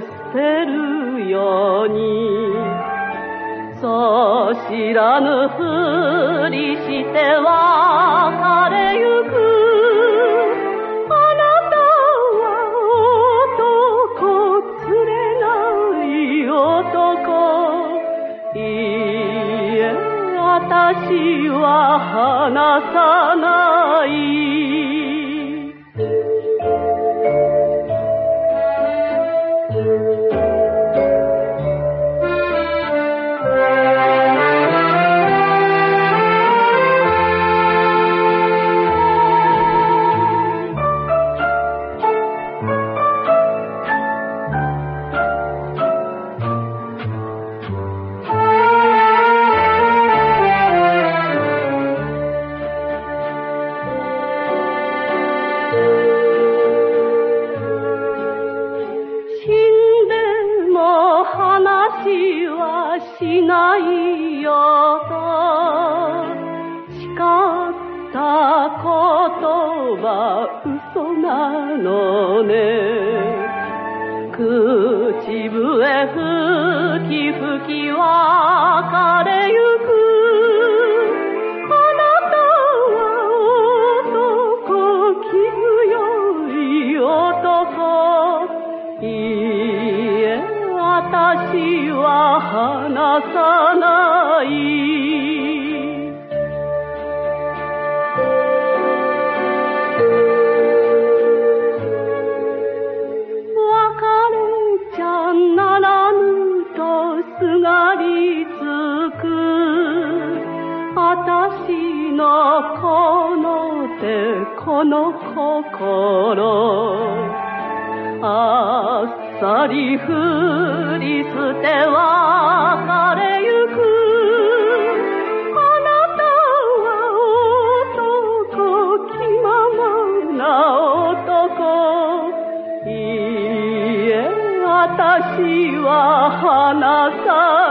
捨てるように。そう知らぬふりして別れゆく。あなたは男連れない男。いいえ私は話さない。しないよと誓ったことは嘘なのね。口笛吹き吹き別れ私は話さない。別れちゃならぬとすがりつく。私のこの手この心。あっさり振り捨て別れゆく。あなたは男気ままな男。いいえ私は離さない